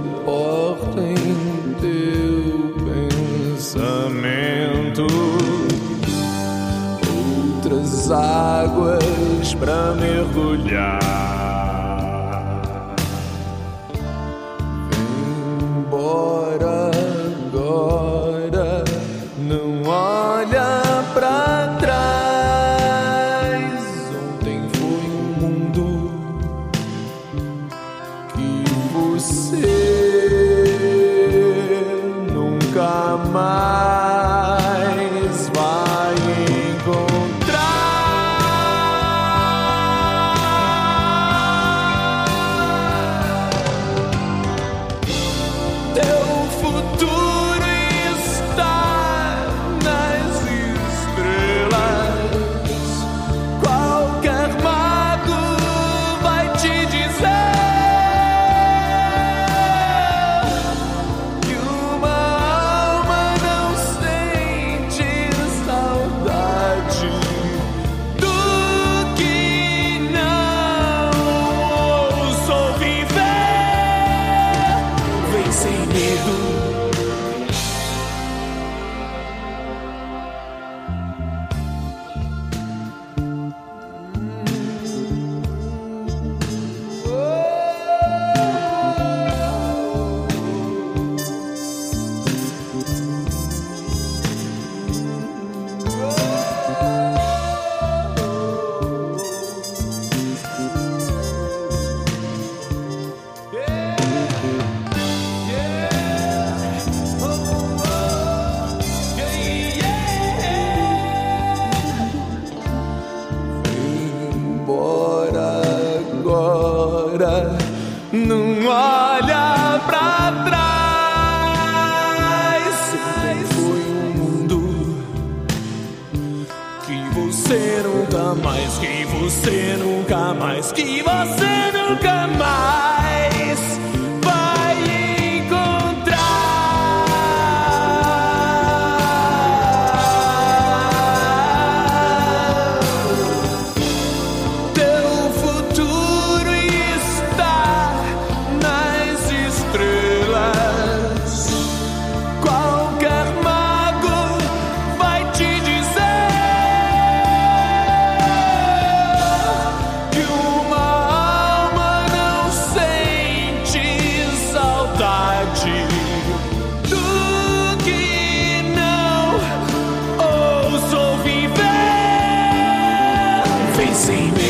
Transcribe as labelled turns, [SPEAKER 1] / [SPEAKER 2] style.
[SPEAKER 1] porta em teu pensamento outras águas para mergulhar. olha pra trás. Sempre foi um mundo que você nunca mais, que você nunca mais, que você nunca mais vai. see me.